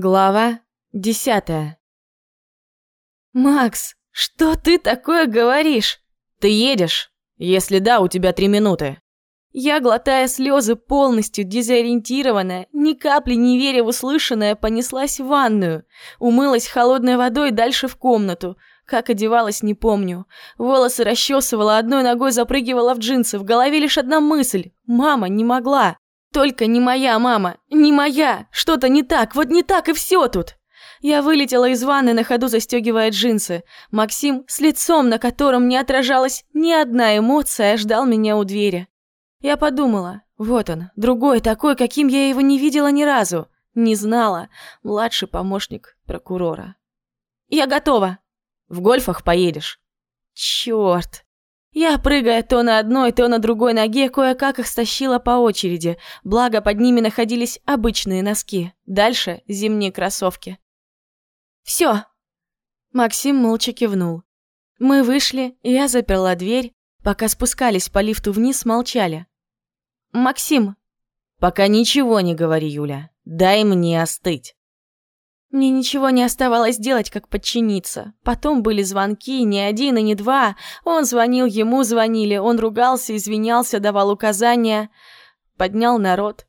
Глава десятая. «Макс, что ты такое говоришь? Ты едешь? Если да, у тебя три минуты». Я, глотая слезы, полностью дезориентированная, ни капли не веря в услышанное, понеслась в ванную. Умылась холодной водой дальше в комнату. Как одевалась, не помню. Волосы расчесывала, одной ногой запрыгивала в джинсы. В голове лишь одна мысль. Мама не могла. Только не моя мама, не моя. Что-то не так, вот не так и все тут. Я вылетела из ванны на ходу, застегивая джинсы. Максим, с лицом, на котором не отражалась ни одна эмоция, ждал меня у двери. Я подумала, вот он, другой такой, каким я его не видела ни разу. Не знала. Младший помощник прокурора. «Я готова!» «В гольфах поедешь?» «Черт!» Я, прыгая то на одной, то на другой ноге, кое-как их стащила по очереди, благо под ними находились обычные носки. Дальше зимние кроссовки. «Все!» Максим молча кивнул. Мы вышли, я заперла дверь. Пока спускались по лифту вниз, молчали. «Максим!» «Пока ничего не говори, Юля. Дай мне остыть». Мне ничего не оставалось делать, как подчиниться. Потом были звонки, не один и не два. Он звонил, ему звонили, он ругался, извинялся, давал указания. Поднял народ.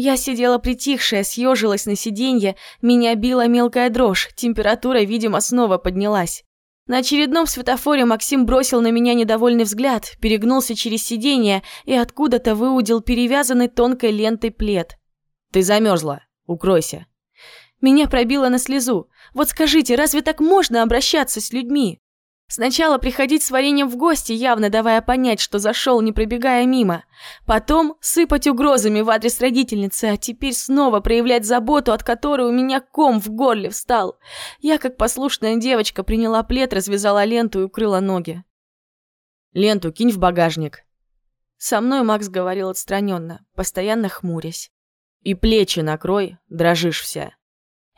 Я сидела притихшая, съежилась на сиденье, меня била мелкая дрожь, температура, видимо, снова поднялась. На очередном светофоре Максим бросил на меня недовольный взгляд, перегнулся через сиденье и откуда-то выудил перевязанный тонкой лентой плед. «Ты замерзла. Укройся». Меня пробило на слезу. Вот скажите, разве так можно обращаться с людьми? Сначала приходить с вареньем в гости, явно давая понять, что зашел, не пробегая мимо. Потом сыпать угрозами в адрес родительницы, а теперь снова проявлять заботу, от которой у меня ком в горле встал. Я, как послушная девочка, приняла плед, развязала ленту и укрыла ноги. «Ленту кинь в багажник». Со мной Макс говорил отстраненно, постоянно хмурясь. «И плечи накрой, дрожишь вся».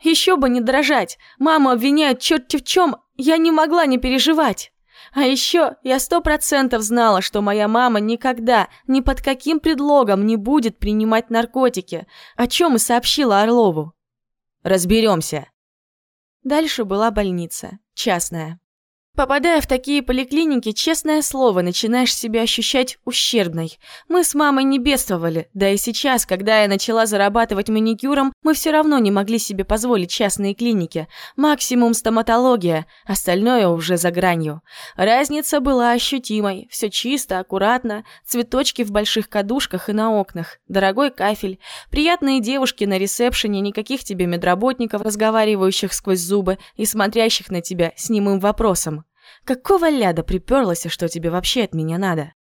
Еще бы не дрожать. Маму обвиняют черти в чем. Я не могла не переживать. А еще я сто процентов знала, что моя мама никогда, ни под каким предлогом не будет принимать наркотики, о чем и сообщила Орлову. Разберемся. Дальше была больница, частная. Попадая в такие поликлиники, честное слово, начинаешь себя ощущать ущербной. Мы с мамой не бедствовали, да и сейчас, когда я начала зарабатывать маникюром, мы все равно не могли себе позволить частные клиники. Максимум стоматология, остальное уже за гранью. Разница была ощутимой, все чисто, аккуратно, цветочки в больших кадушках и на окнах, дорогой кафель, приятные девушки на ресепшене, никаких тебе медработников, разговаривающих сквозь зубы и смотрящих на тебя с немым вопросом. Какого ляда приперлась, что тебе вообще от меня надо?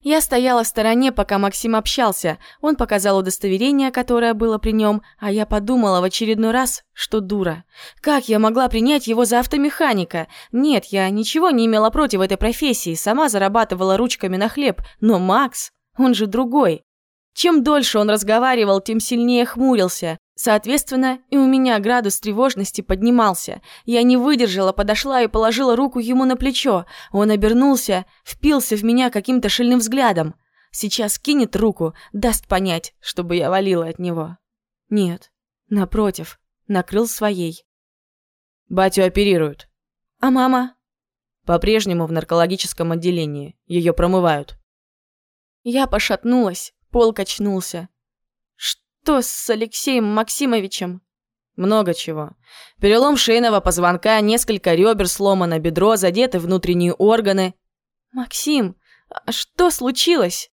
Я стояла в стороне, пока Максим общался. Он показал удостоверение, которое было при нем, а я подумала в очередной раз, что дура. Как я могла принять его за автомеханика? Нет, я ничего не имела против этой профессии, сама зарабатывала ручками на хлеб, но Макс, он же другой. Чем дольше он разговаривал, тем сильнее хмурился. Соответственно, и у меня градус тревожности поднимался. Я не выдержала, подошла и положила руку ему на плечо. Он обернулся, впился в меня каким-то шильным взглядом. Сейчас кинет руку, даст понять, чтобы я валила от него. Нет, напротив, накрыл своей. Батю оперируют. А мама? По-прежнему в наркологическом отделении. Ее промывают. Я пошатнулась, пол качнулся. Что с Алексеем Максимовичем? Много чего. Перелом шейного позвонка, несколько ребер сломано, бедро, задеты внутренние органы. Максим, а что случилось?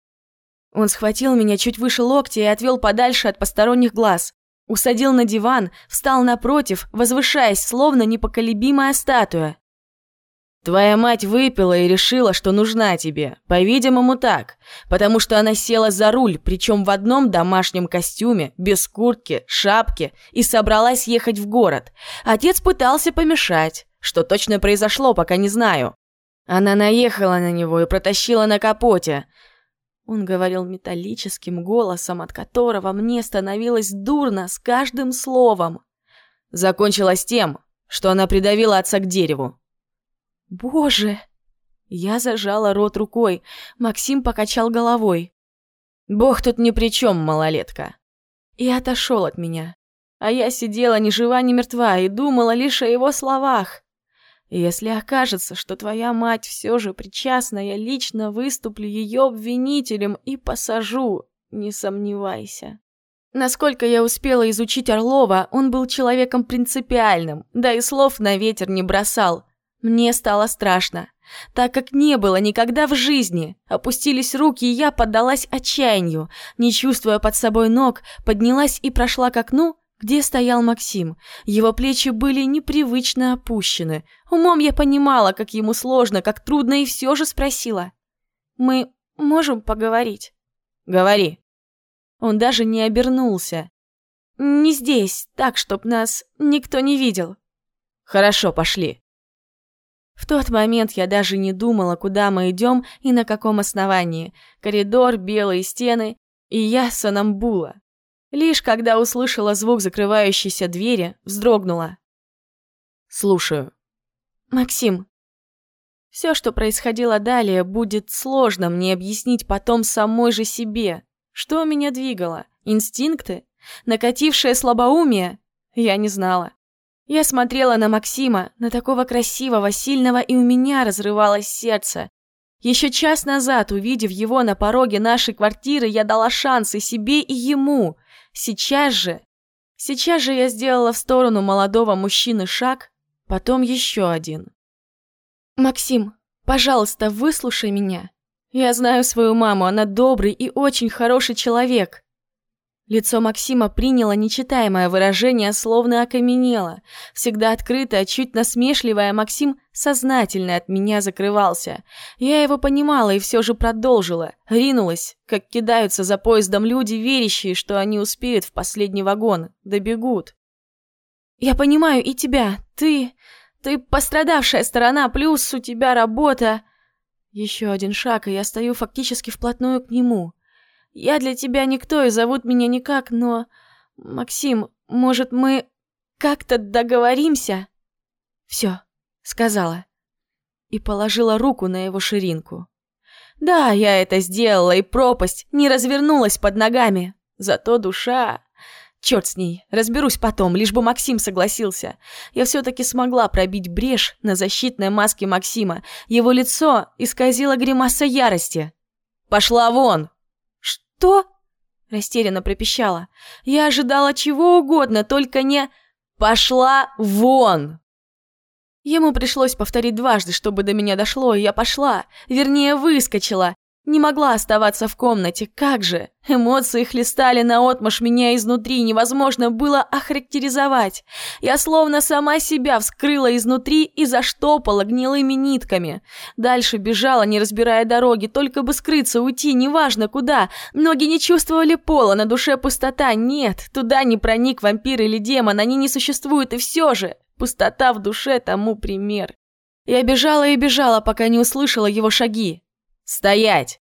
Он схватил меня чуть выше локтя и отвел подальше от посторонних глаз. Усадил на диван, встал напротив, возвышаясь, словно непоколебимая статуя. Твоя мать выпила и решила, что нужна тебе. По-видимому, так. Потому что она села за руль, причем в одном домашнем костюме, без куртки, шапки, и собралась ехать в город. Отец пытался помешать. Что точно произошло, пока не знаю. Она наехала на него и протащила на капоте. Он говорил металлическим голосом, от которого мне становилось дурно с каждым словом. Закончилось тем, что она придавила отца к дереву. «Боже!» Я зажала рот рукой. Максим покачал головой. «Бог тут ни при чем, малолетка!» И отошел от меня. А я сидела ни жива, ни мертва и думала лишь о его словах. Если окажется, что твоя мать все же причастна, я лично выступлю ее обвинителем и посажу, не сомневайся. Насколько я успела изучить Орлова, он был человеком принципиальным, да и слов на ветер не бросал. Мне стало страшно, так как не было никогда в жизни. Опустились руки, и я поддалась отчаянию. Не чувствуя под собой ног, поднялась и прошла к окну, где стоял Максим. Его плечи были непривычно опущены. Умом я понимала, как ему сложно, как трудно, и все же спросила. «Мы можем поговорить?» «Говори», он даже не обернулся. «Не здесь, так, чтоб нас никто не видел». «Хорошо, пошли». В тот момент я даже не думала, куда мы идем и на каком основании. Коридор, белые стены, и я сонамбула. Лишь когда услышала звук закрывающейся двери, вздрогнула. «Слушаю». «Максим, все, что происходило далее, будет сложно мне объяснить потом самой же себе. Что меня двигало? Инстинкты? Накатившее слабоумие? Я не знала. Я смотрела на Максима, на такого красивого, сильного, и у меня разрывалось сердце. Еще час назад, увидев его на пороге нашей квартиры, я дала шансы себе и ему. Сейчас же... Сейчас же я сделала в сторону молодого мужчины шаг, потом еще один. «Максим, пожалуйста, выслушай меня. Я знаю свою маму, она добрый и очень хороший человек. Лицо Максима приняло нечитаемое выражение, словно окаменело. Всегда открытое, чуть насмешливое, Максим сознательно от меня закрывался. Я его понимала и все же продолжила. Ринулась, как кидаются за поездом люди, верящие, что они успеют в последний вагон, добегут. «Я понимаю и тебя. Ты... ты пострадавшая сторона, плюс у тебя работа...» Еще один шаг, и я стою фактически вплотную к нему. Я для тебя никто, и зовут меня никак, но... Максим, может, мы как-то договоримся? Все, сказала. И положила руку на его ширинку. Да, я это сделала, и пропасть не развернулась под ногами. Зато душа... Черт с ней, разберусь потом, лишь бы Максим согласился. Я все-таки смогла пробить брешь на защитной маске Максима. Его лицо исказило гримаса ярости. «Пошла вон!» «Что?» Растерянно пропищала. Я ожидала чего угодно, только не... «Пошла вон!» Ему пришлось повторить дважды, чтобы до меня дошло, и я пошла. Вернее, выскочила. Не могла оставаться в комнате, как же? Эмоции хлестали наотмашь меня изнутри, невозможно было охарактеризовать. Я словно сама себя вскрыла изнутри и заштопала гнилыми нитками. Дальше бежала, не разбирая дороги, только бы скрыться, уйти, неважно куда. Ноги не чувствовали пола, на душе пустота. Нет, туда не проник вампир или демон, они не существуют, и все же пустота в душе тому пример. Я бежала и бежала, пока не услышала его шаги. «Стоять!»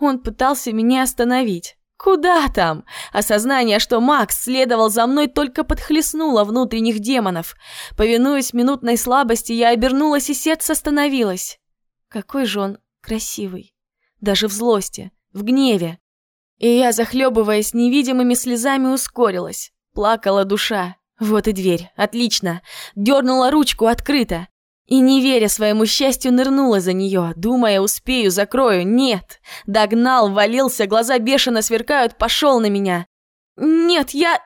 Он пытался меня остановить. Куда там? Осознание, что Макс следовал за мной, только подхлестнуло внутренних демонов. Повинуясь минутной слабости, я обернулась, и сердце остановилось. Какой же он красивый. Даже в злости, в гневе. И я, захлебываясь невидимыми слезами, ускорилась. Плакала душа. Вот и дверь. Отлично. Дернула ручку открыто. И, не веря своему счастью, нырнула за нее, думая, успею, закрою. Нет! Догнал, валился, глаза бешено сверкают, пошел на меня. Нет, я...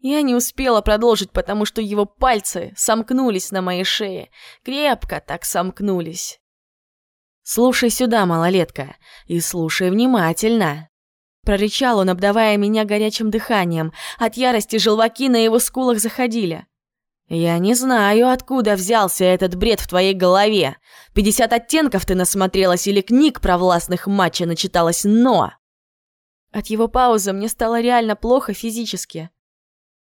Я не успела продолжить, потому что его пальцы сомкнулись на моей шее. Крепко так сомкнулись. «Слушай сюда, малолетка, и слушай внимательно!» Прорычал он, обдавая меня горячим дыханием. От ярости желваки на его скулах заходили. «Я не знаю, откуда взялся этот бред в твоей голове. Пятьдесят оттенков ты насмотрелась или книг про властных матча начиталась, но...» От его паузы мне стало реально плохо физически.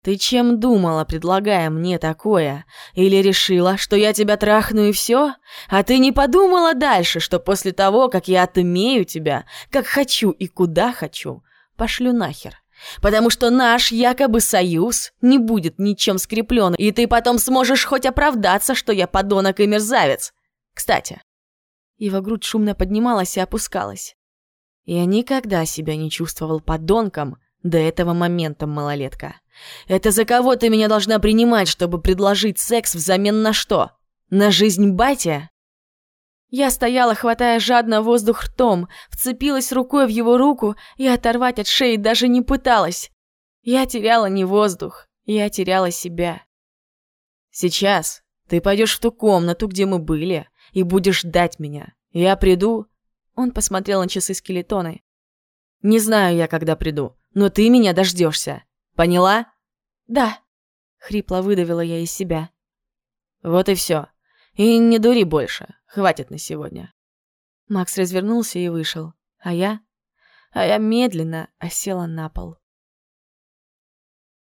«Ты чем думала, предлагая мне такое? Или решила, что я тебя трахну и все? А ты не подумала дальше, что после того, как я отымею тебя, как хочу и куда хочу, пошлю нахер?» Потому что наш якобы союз не будет ничем скреплен, и ты потом сможешь хоть оправдаться, что я подонок и мерзавец. Кстати. Его грудь шумно поднималась и опускалась. Я никогда себя не чувствовал подонком До этого момента, малолетка. Это за кого ты меня должна принимать, чтобы предложить секс взамен на что? На жизнь батя? Я стояла, хватая жадно воздух ртом, вцепилась рукой в его руку и оторвать от шеи даже не пыталась. Я теряла не воздух, я теряла себя. Сейчас ты пойдешь в ту комнату, где мы были, и будешь ждать меня. Я приду. Он посмотрел на часы скелетоны. Не знаю я, когда приду, но ты меня дождешься. Поняла? Да. Хрипло выдавила я из себя. Вот и все. И не дури больше. Хватит на сегодня. Макс развернулся и вышел. А я? А я медленно осела на пол.